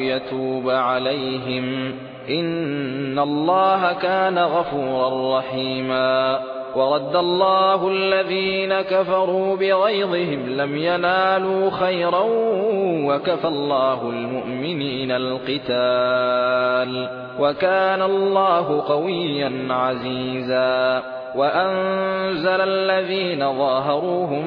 يتوب عليهم. إن الله كان غفورا رحيما. ورد الله الذين كفروا بغيظهم لم ينالوا خيرا وكفى الله المؤمنين القتال. وكان الله قويا عزيزا. وأنزل الذين ظاهروهم